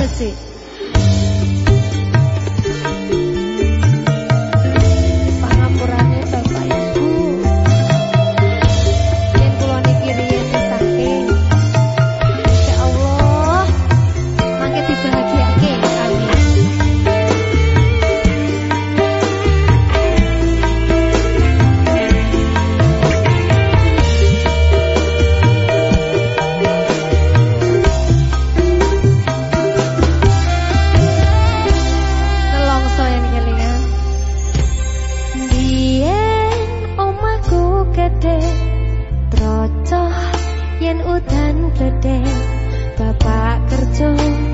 obviously. cocok yen udan gede bapak kerja.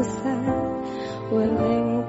besar Weling